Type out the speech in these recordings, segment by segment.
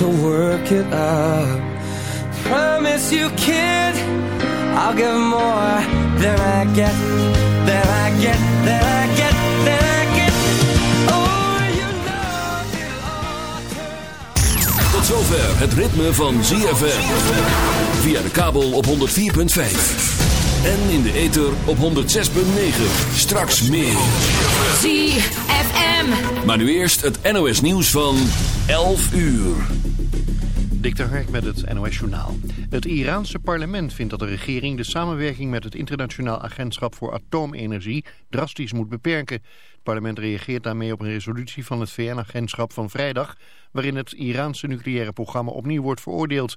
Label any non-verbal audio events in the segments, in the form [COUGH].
to work it up. Promise you, kid, I'll give more I get, I get, I get, oh, you know Tot zover het ritme van ZFM. Via de kabel op 104.5. En in de ether op 106.9. Straks meer. ZFM. Maar nu eerst het NOS nieuws van... 11 uur. Dikter Hark met het NOS Journaal. Het Iraanse parlement vindt dat de regering de samenwerking met het Internationaal Agentschap voor Atoomenergie drastisch moet beperken. Het parlement reageert daarmee op een resolutie van het VN-agentschap van vrijdag, waarin het Iraanse nucleaire programma opnieuw wordt veroordeeld.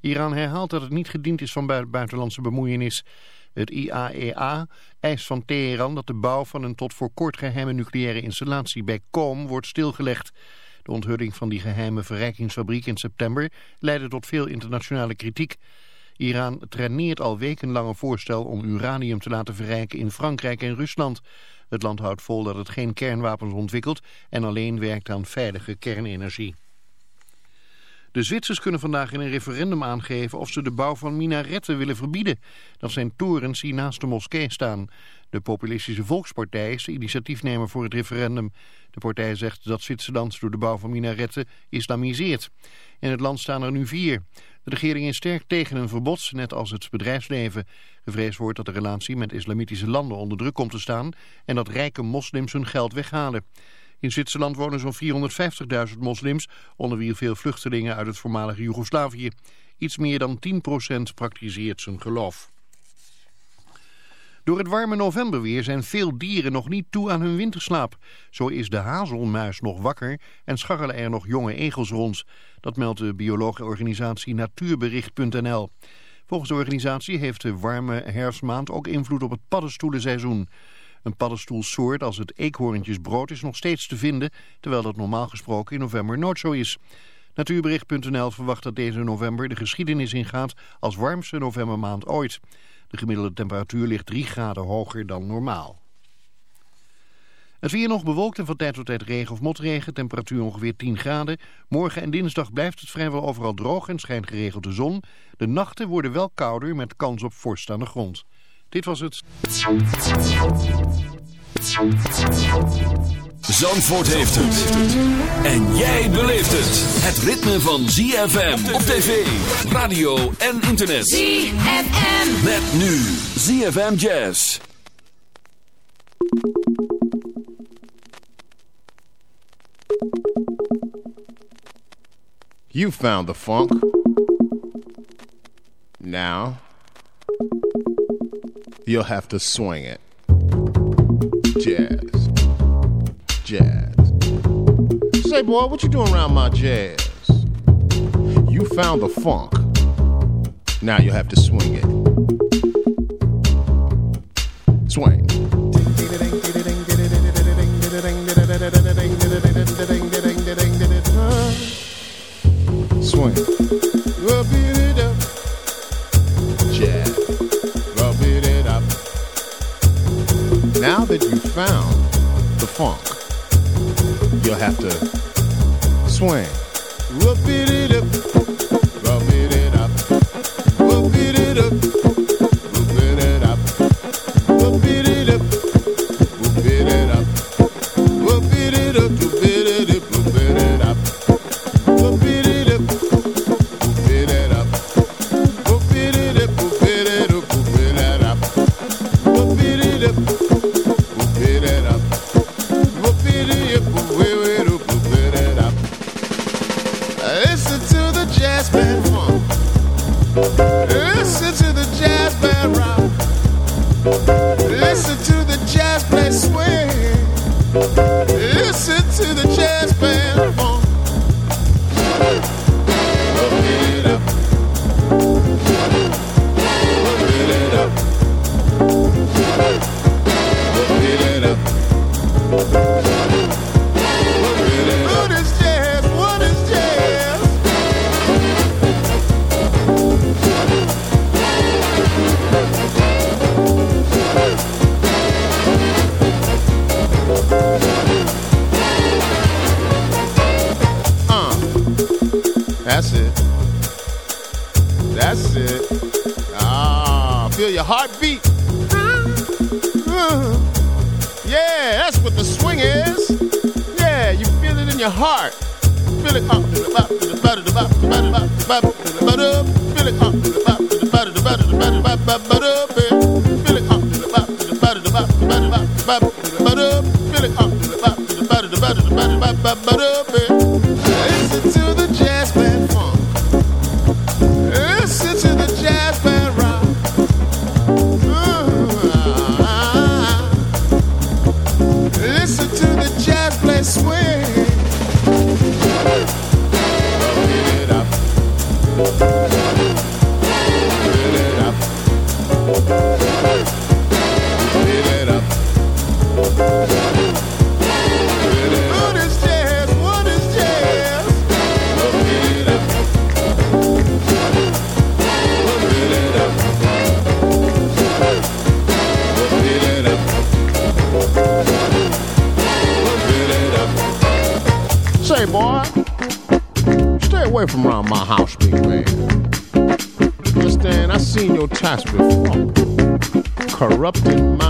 Iran herhaalt dat het niet gediend is van buitenlandse bemoeienis. Het IAEA eist van Teheran dat de bouw van een tot voor kort geheime nucleaire installatie bij Kom wordt stilgelegd. De onthulling van die geheime verrijkingsfabriek in september leidde tot veel internationale kritiek. Iran traineert al wekenlang een voorstel om uranium te laten verrijken in Frankrijk en Rusland. Het land houdt vol dat het geen kernwapens ontwikkelt en alleen werkt aan veilige kernenergie. De Zwitsers kunnen vandaag in een referendum aangeven of ze de bouw van minaretten willen verbieden. Dat zijn torens die naast de moskee staan. De populistische Volkspartij is de initiatiefnemer voor het referendum. De partij zegt dat Zwitserland door de bouw van minaretten islamiseert. In het land staan er nu vier. De regering is sterk tegen een verbod, net als het bedrijfsleven. Gevreesd wordt dat de relatie met islamitische landen onder druk komt te staan... en dat rijke moslims hun geld weghalen. In Zwitserland wonen zo'n 450.000 moslims, onder wie veel vluchtelingen uit het voormalige Joegoslavië. Iets meer dan 10% praktiseert zijn geloof. Door het warme novemberweer zijn veel dieren nog niet toe aan hun winterslaap. Zo is de hazelmuis nog wakker en scharrelen er nog jonge egels rond. Dat meldt de bioloogorganisatie natuurbericht.nl. Volgens de organisatie heeft de warme herfstmaand ook invloed op het paddenstoelenseizoen. Een paddenstoelsoort als het eekhoorntjesbrood is nog steeds te vinden... terwijl dat normaal gesproken in november nooit zo is. Natuurbericht.nl verwacht dat deze november de geschiedenis ingaat... als warmste novembermaand ooit. De gemiddelde temperatuur ligt 3 graden hoger dan normaal. Het weer nog bewolkt en van tijd tot tijd regen of motregen. Temperatuur ongeveer 10 graden. Morgen en dinsdag blijft het vrijwel overal droog en schijnt geregeld de zon. De nachten worden wel kouder met kans op vorst aan de grond. Dit was het. Zandvoort heeft het. En jij beleeft het. Het ritme van ZFM op tv, radio en internet. ZFM. Met nu ZFM Jazz. You found the funk. Now... you'll have to swing it. Jazz. Jazz. Say, boy, what you doing around my jazz? You found the funk. Now you'll have to swing it. Swing. Swing. funk. You'll have to swing. Feel your heartbeat. Uh, yeah, that's what the swing is. Yeah, you feel it in your heart. Feel it up to the bop, to the the bop, to the bop, to the bop, to the bop, Feel it up to the bop, to the bop, bop, Feel it up to the bop, to the the bop, to the bop, to the bop, to the bop, Feel it up to the bop, to the bop, bop, away from around my house, big man. Understand? I seen your task before. Corrupting my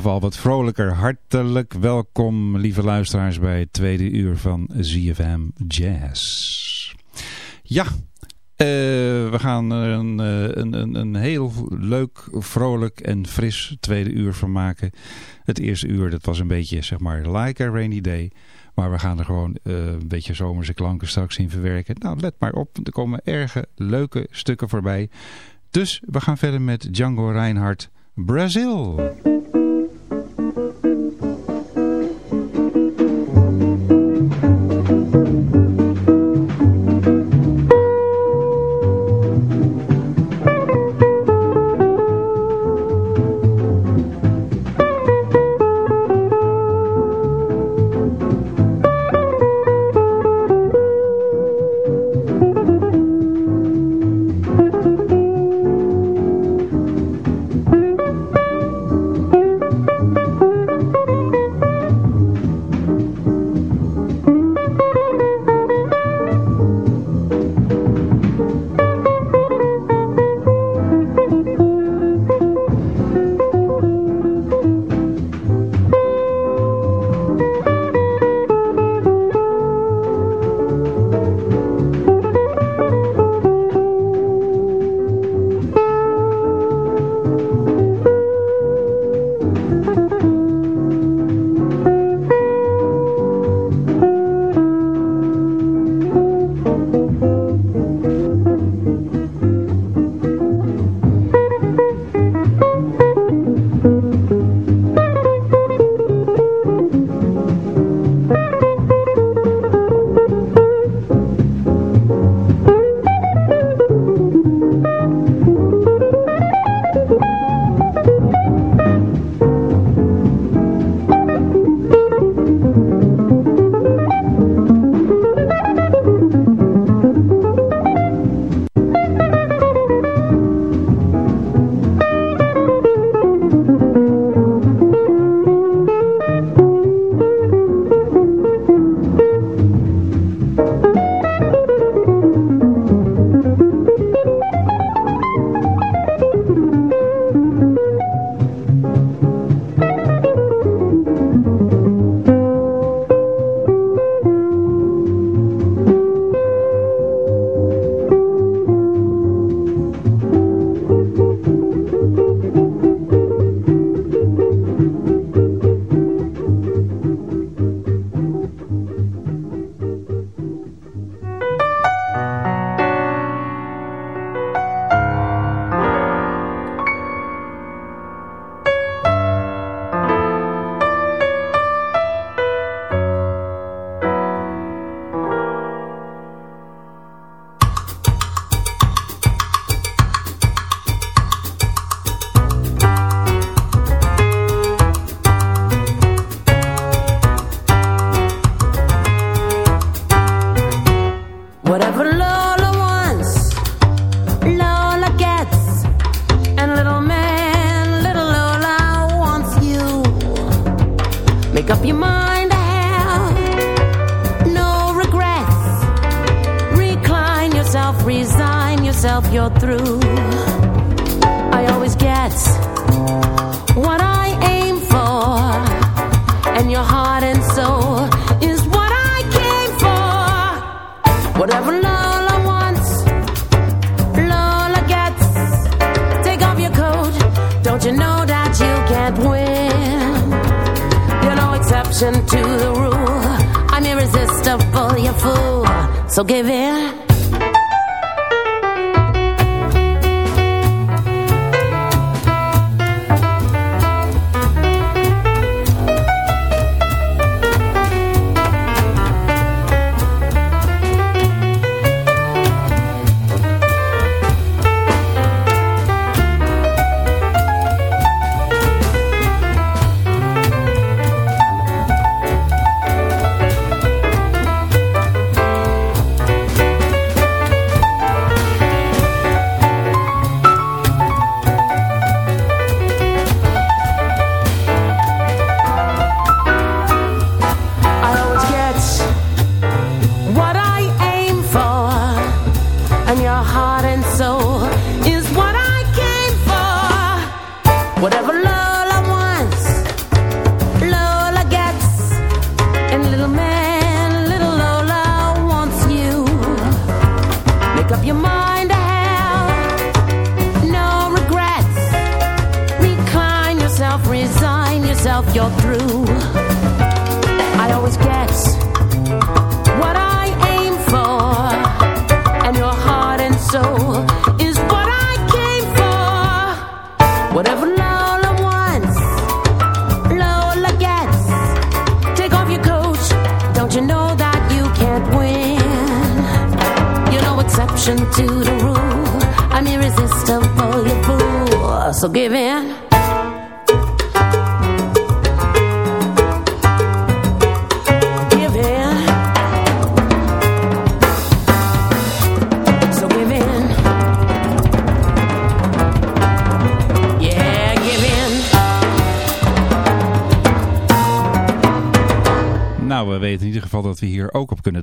geval wat vrolijker. Hartelijk welkom, lieve luisteraars, bij het tweede uur van ZFM Jazz. Ja, eh, we gaan er een, eh, een, een, een heel leuk, vrolijk en fris tweede uur van maken. Het eerste uur, dat was een beetje, zeg maar, like a rainy day. Maar we gaan er gewoon eh, een beetje zomerse klanken straks in verwerken. Nou, let maar op, er komen erge leuke stukken voorbij. Dus we gaan verder met Django Reinhardt, Brazil.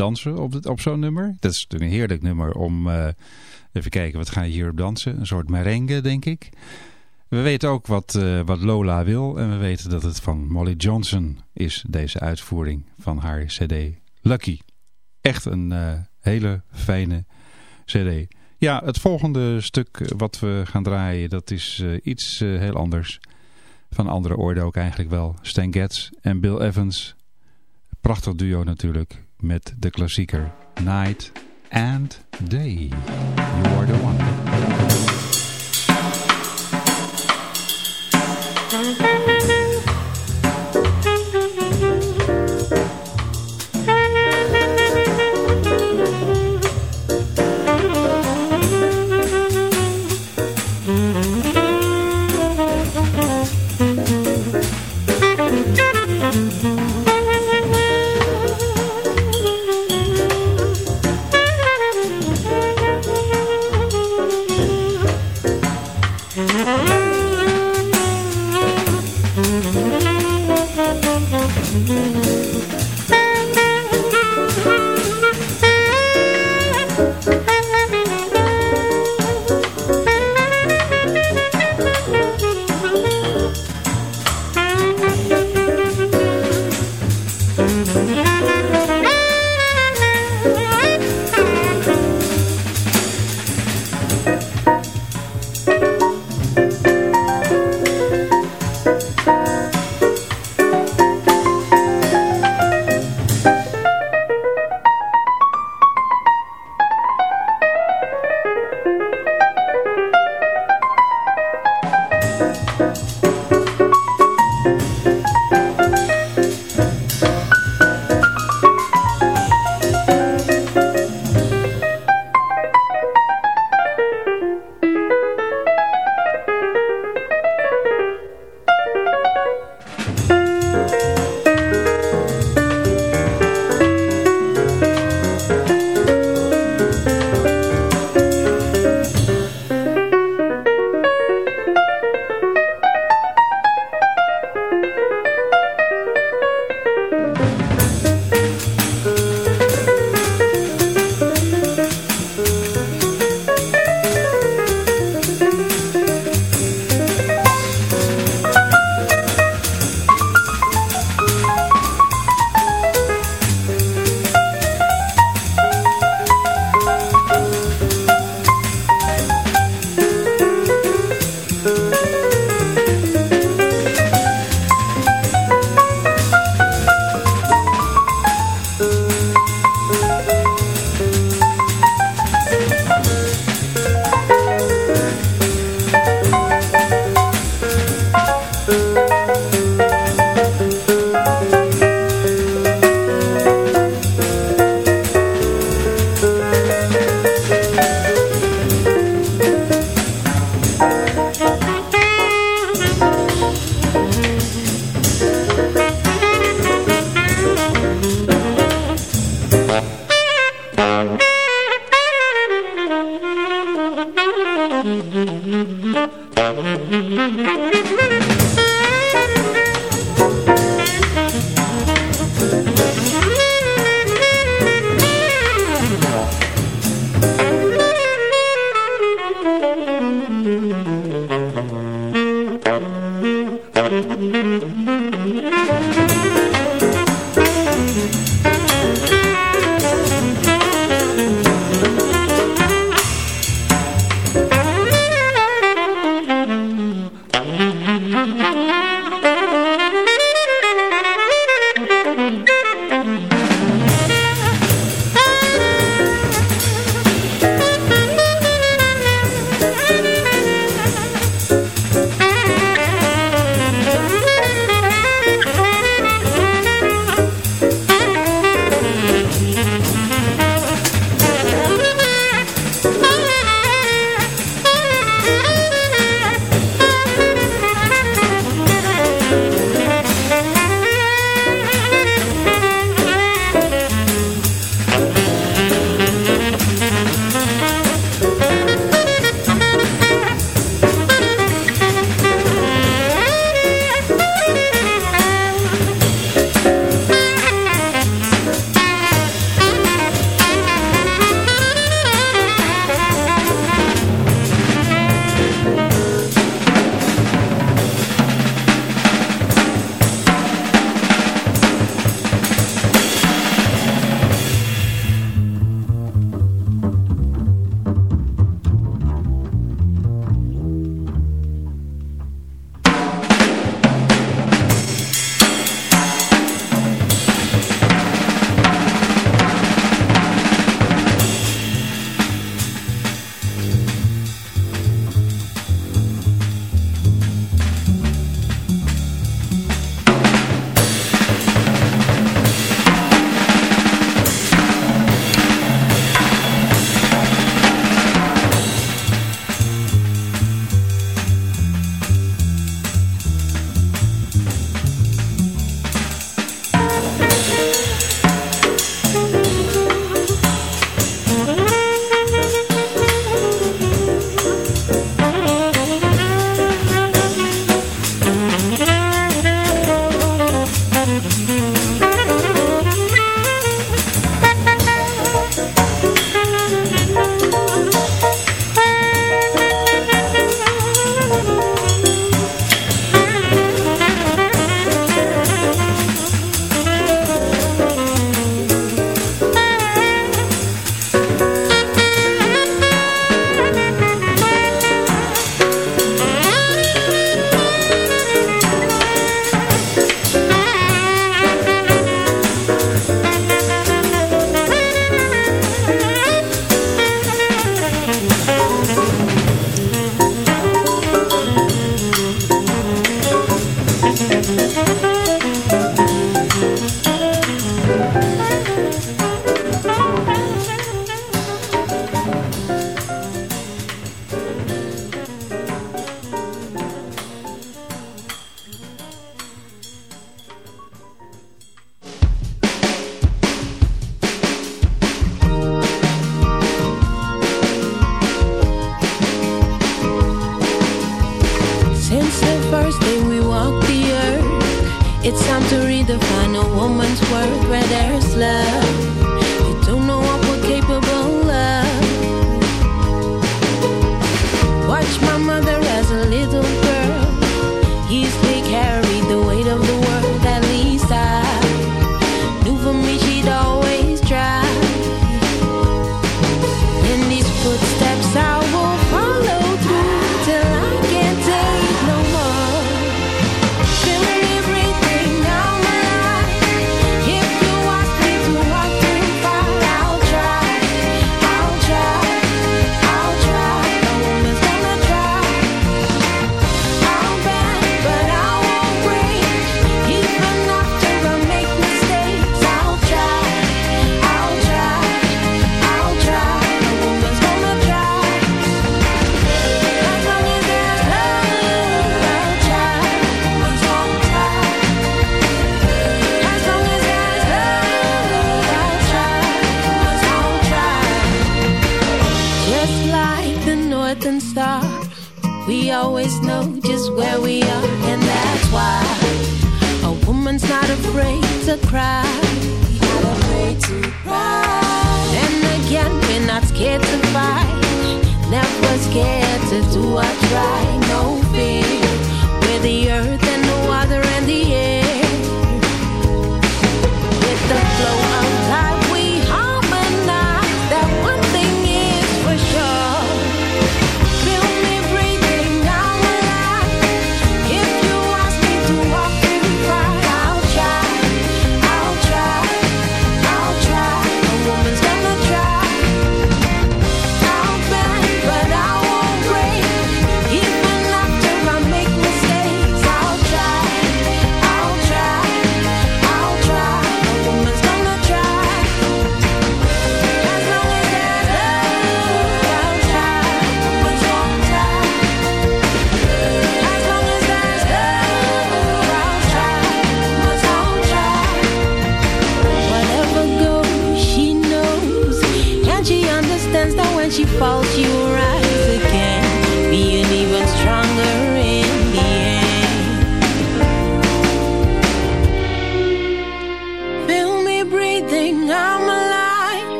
Dansen op, op zo'n nummer. Dat is natuurlijk een heerlijk nummer om uh, even kijken wat ga je hier op dansen. Een soort merengue denk ik. We weten ook wat, uh, wat Lola wil en we weten dat het van Molly Johnson is deze uitvoering van haar cd Lucky. Echt een uh, hele fijne cd. Ja, het volgende stuk wat we gaan draaien dat is iets heel anders. Van andere orde ook eigenlijk wel. Stan Getz en Bill Evans Prachtig duo natuurlijk met de klassieker Night and Day. You are the one.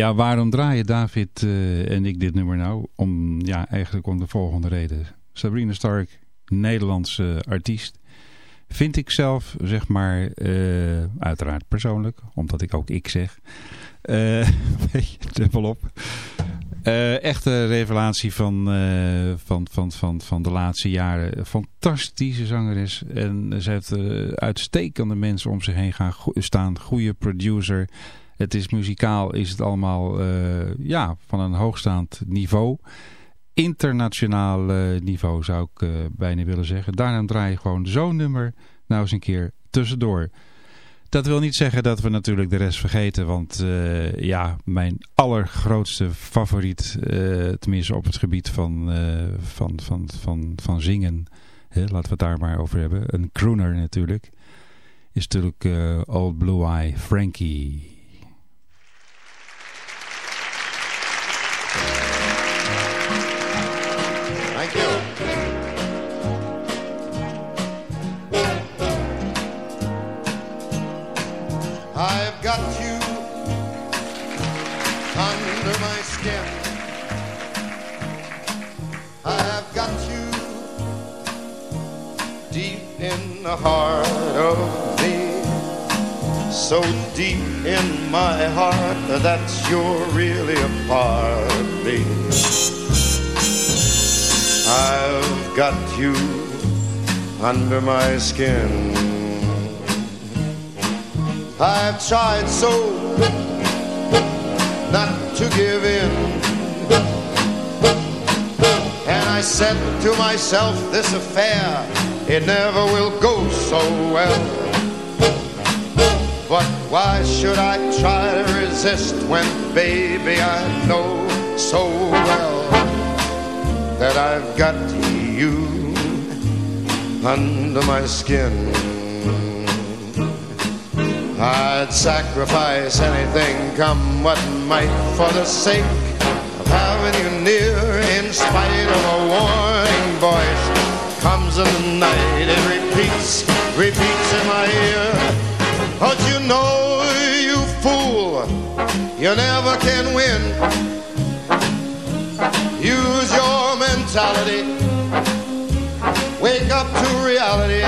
Ja, waarom draaien David uh, en ik dit nummer nou? Om, ja, eigenlijk om de volgende reden. Sabrina Stark, Nederlandse artiest. Vind ik zelf, zeg maar, uh, uiteraard persoonlijk, omdat ik ook ik zeg. [LAUGHS] Uh, weet je, dubbel op. Echte revelatie van, van, van, van, van de laatste jaren. Fantastische zangeres. En ze heeft uitstekende mensen om zich heen gaan staan. Goede producer. Het is muzikaal, is het allemaal uh, ja, van een hoogstaand niveau. Internationaal uh, niveau zou ik uh, bijna willen zeggen. Daarom draai je gewoon zo'n nummer nou eens een keer tussendoor. Dat wil niet zeggen dat we natuurlijk de rest vergeten. Want ja, mijn allergrootste favoriet, tenminste op het gebied van, van, van, van, van zingen. Hè, laten we het daar maar over hebben. Een crooner natuurlijk. Is natuurlijk Old Blue Eye Frankie. So deep in my heart that you're really a part of me. I've got you under my skin. I've tried so not to give in. And I said to myself, this affair it never will go so well. But why should I try to resist when, baby, I know so well that I've got you under my skin? I'd sacrifice anything, come what might, for the sake of having you near, in spite of a warning voice comes in the night, it repeats, repeats in my ear. Don't you know, you fool, you never can win. Use your mentality. Wake up to reality.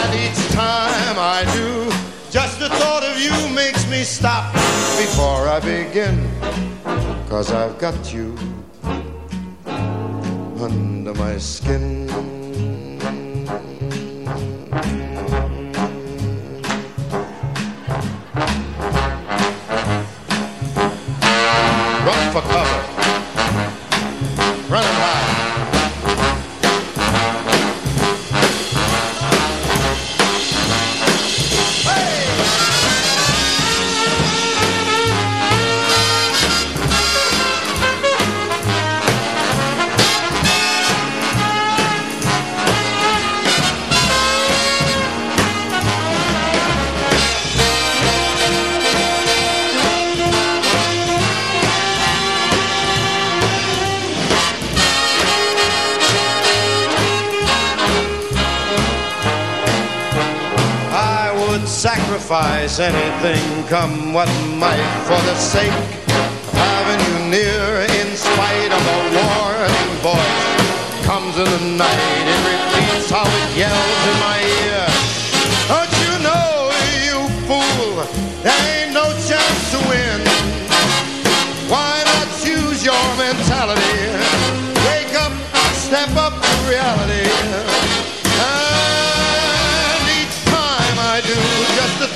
And each time I do, just the thought of you makes me stop before I begin. Cause I've got you under my skin. For cover. Sacrifice anything, come what might, for the sake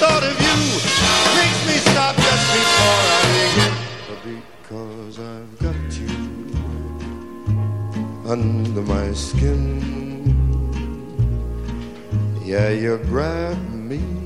thought of you makes me stop just before I begin. Because I've got you under my skin. Yeah, you grab me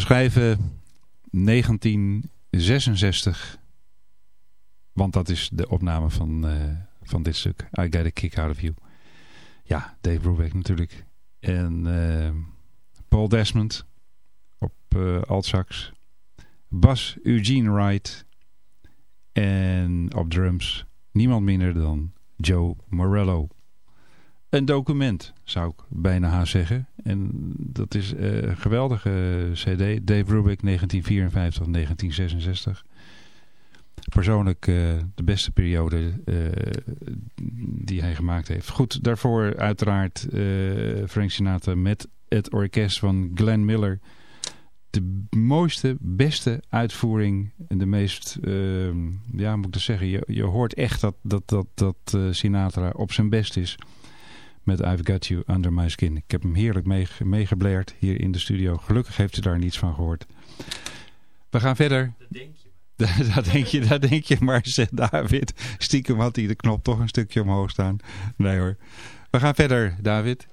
schrijven 1966. Want dat is de opname van, uh, van dit stuk. I Get a Kick Out of You. Ja, Dave Brubeck natuurlijk. En uh, Paul Desmond op uh, altsax. Bas Eugene Wright. En op drums niemand minder dan Joe Morello. Een document, zou ik bijna haast zeggen. En dat is een geweldige cd. Dave Brubeck 1954-1966. Persoonlijk uh, de beste periode uh, die hij gemaakt heeft. Goed, daarvoor uiteraard Frank Sinatra met het orkest van Glenn Miller. De mooiste, beste uitvoering en de meest, ja moet ik zeggen, je, je hoort echt dat, dat, dat, dat Sinatra op zijn best is met I've Got You Under My Skin. Ik heb hem heerlijk meegebleerd mee hier in de studio. Gelukkig heeft u daar niets van gehoord. We gaan verder. Dat denk je. [LAUGHS] dat denk je, dat denk je maar, zegt David. Stiekem had hij de knop toch een stukje omhoog staan. Nee hoor. We gaan verder, David.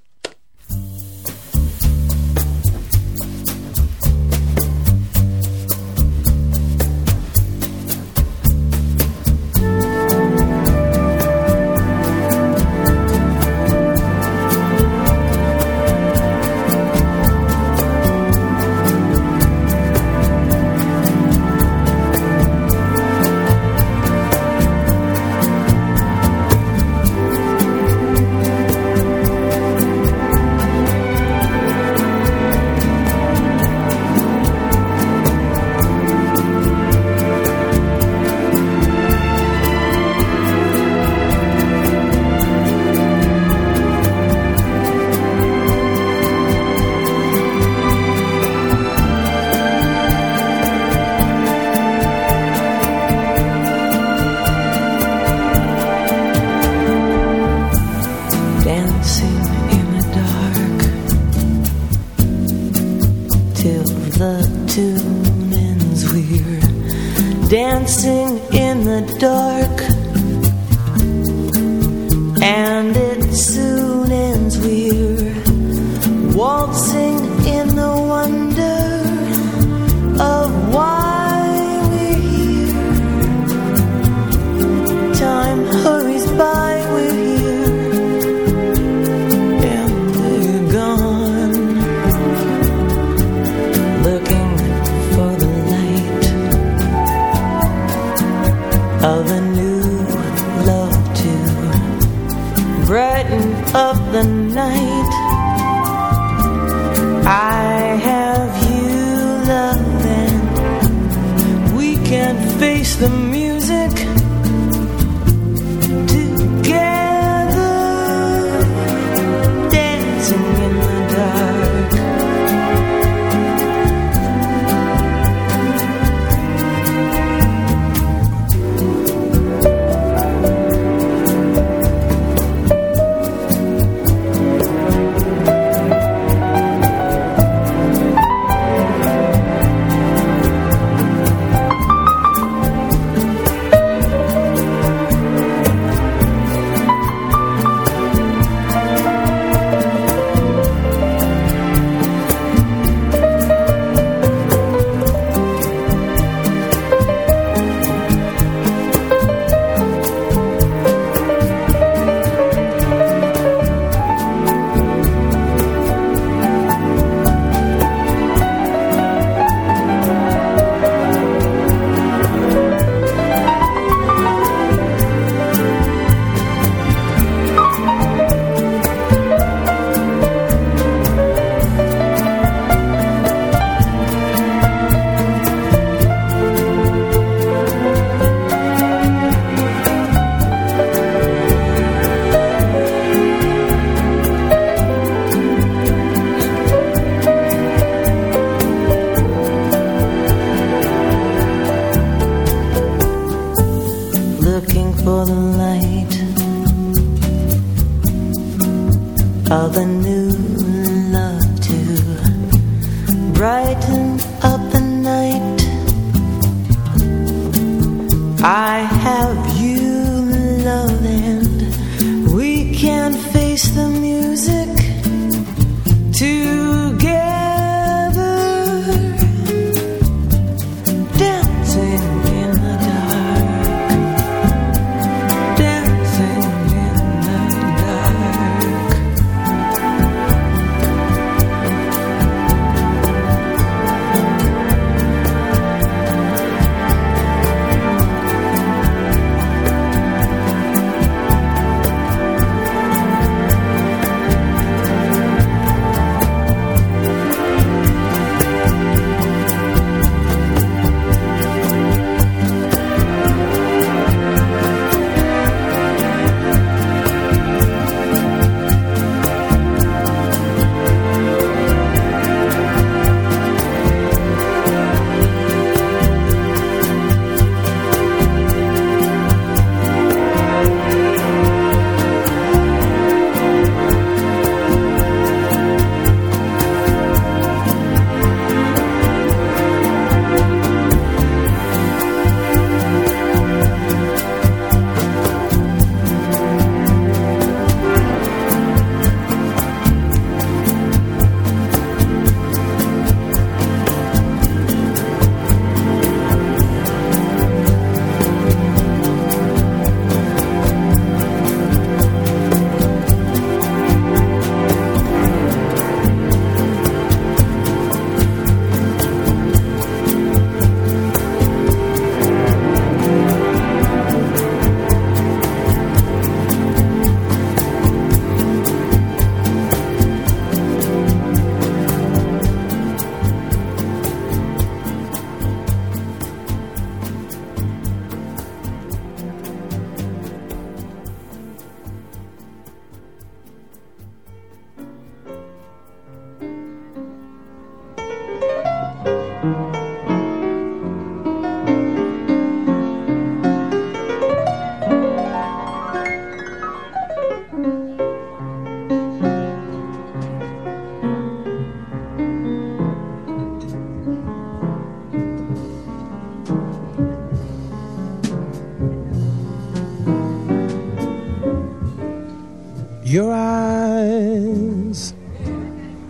Your eyes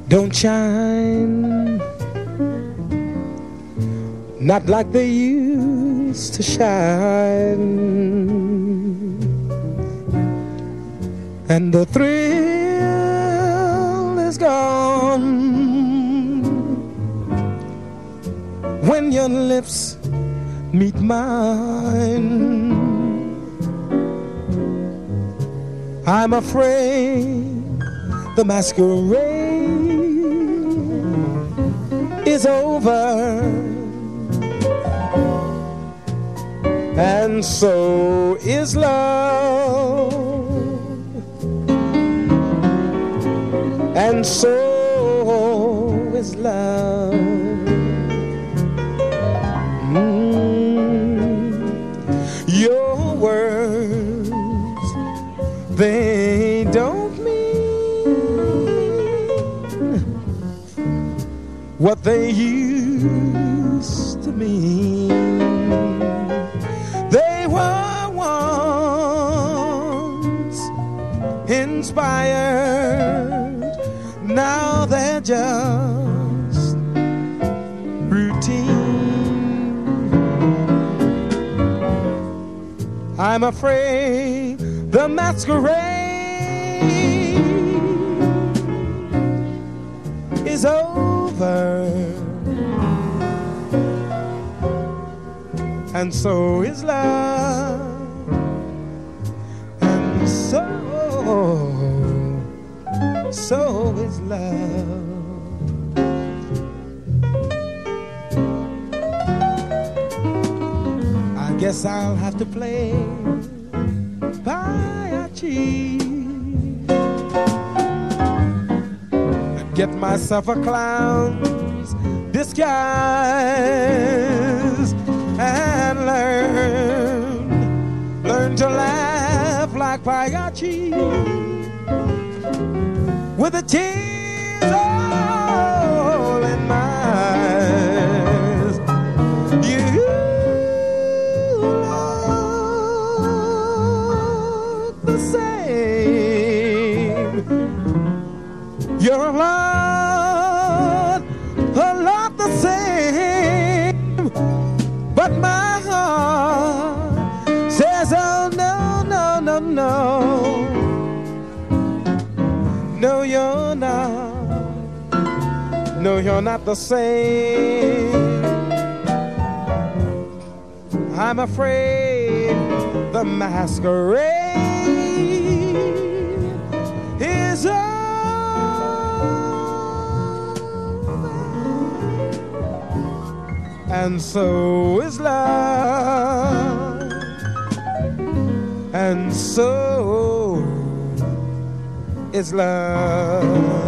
don't shine. Not like they used to shine. And the thrill is gone When your lips meet mine I'm afraid the masquerade is over. And so is love. And so is love they don't mean what they used to mean. They were once inspired, now they're just routine. I'm afraid the masquerade is over. And so is love. And so so is love. I guess I'll have to play Payachi Get myself a clown's disguise And learn, learn to laugh like Payachi With a tears No, you're not the same I'm afraid the masquerade is over. And so is love. And so is love.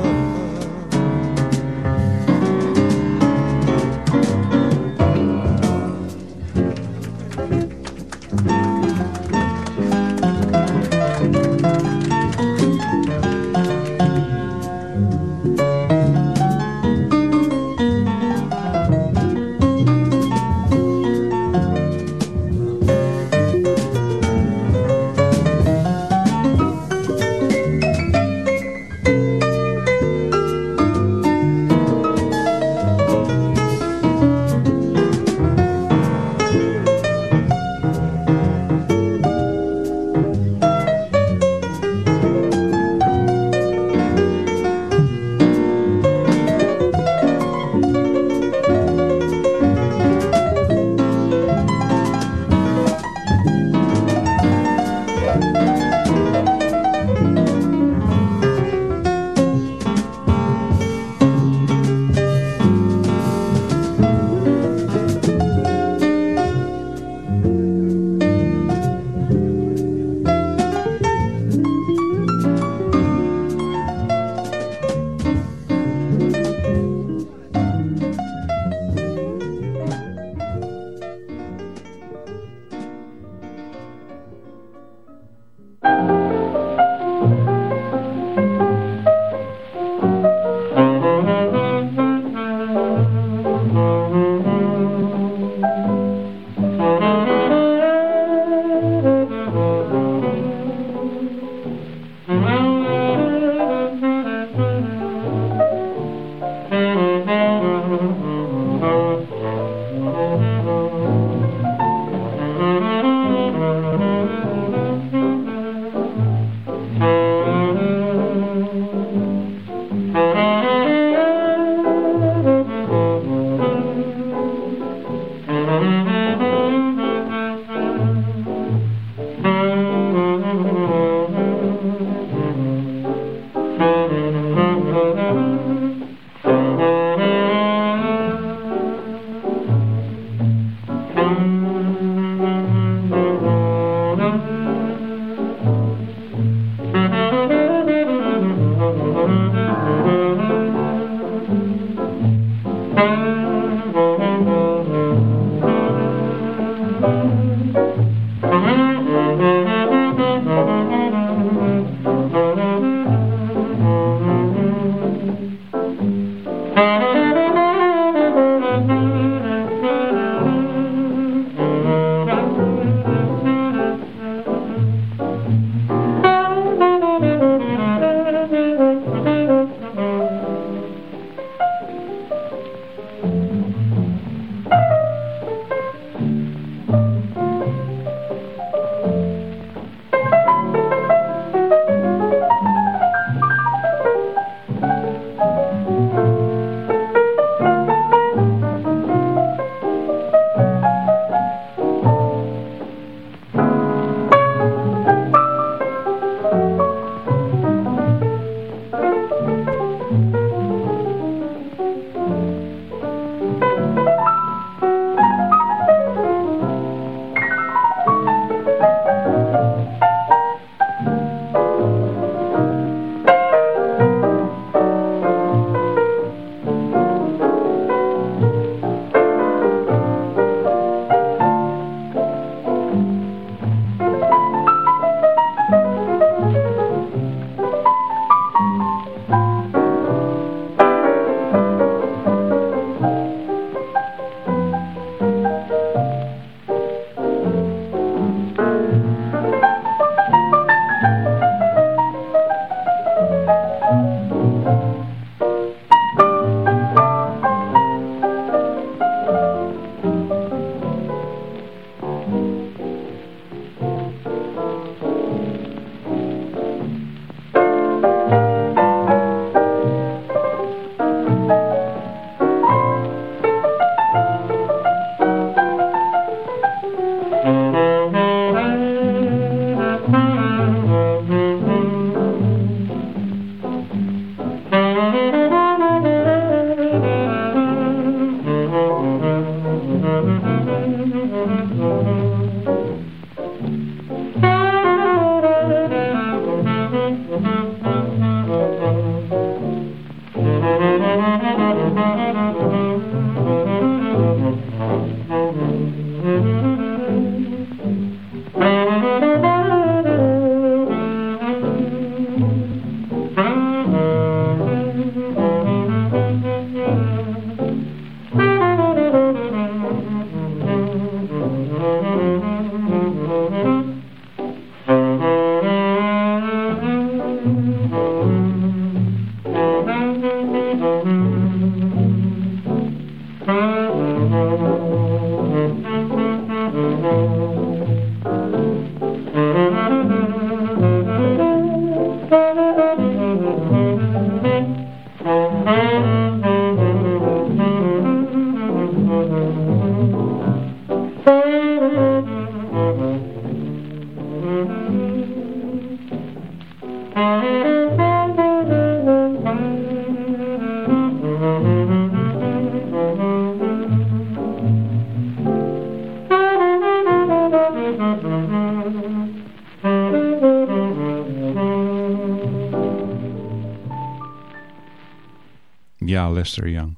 Ja, Lester Young.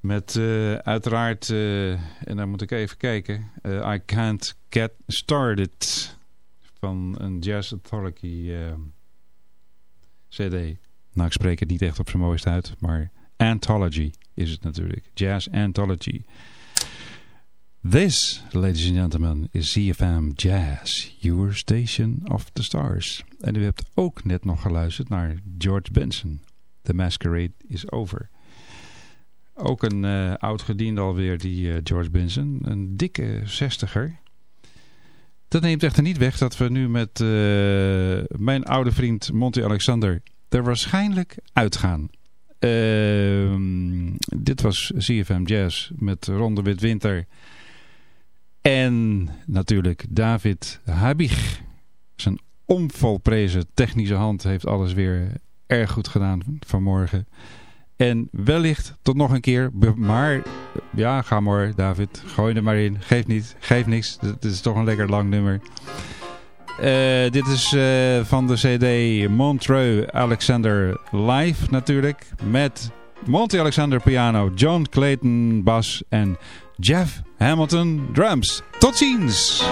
Met uh, uiteraard, uh, en dan moet ik even kijken, uh, I Can't Get Started van een Jazz Authority cd. Nou, ik spreek het niet echt op zijn mooist uit, maar Anthology is het natuurlijk. Jazz Anthology. This, ladies and gentlemen, is CFM Jazz, your station of the stars. En u hebt ook net nog geluisterd naar George Benson. The Masquerade is over. Ook een uh, oud gediende alweer, die uh, George Benson. Een dikke zestiger. Dat neemt echter niet weg dat we nu met uh, mijn oude vriend Monty Alexander er waarschijnlijk uitgaan. Ehm, dit was CFM Jazz met Ronde Witwinter. En natuurlijk David Habig. Zijn onvolprezen technische hand heeft alles weer erg goed gedaan vanmorgen. En wellicht tot nog een keer. Maar ja, ga maar David. Gooi er maar in. Geef niet. Geef niks. Het is toch een lekker lang nummer. Uh, dit is uh, van de cd Montreux Alexander Live natuurlijk. Met Monty Alexander piano, John Clayton bas en Jeff Hamilton drums. Tot ziens!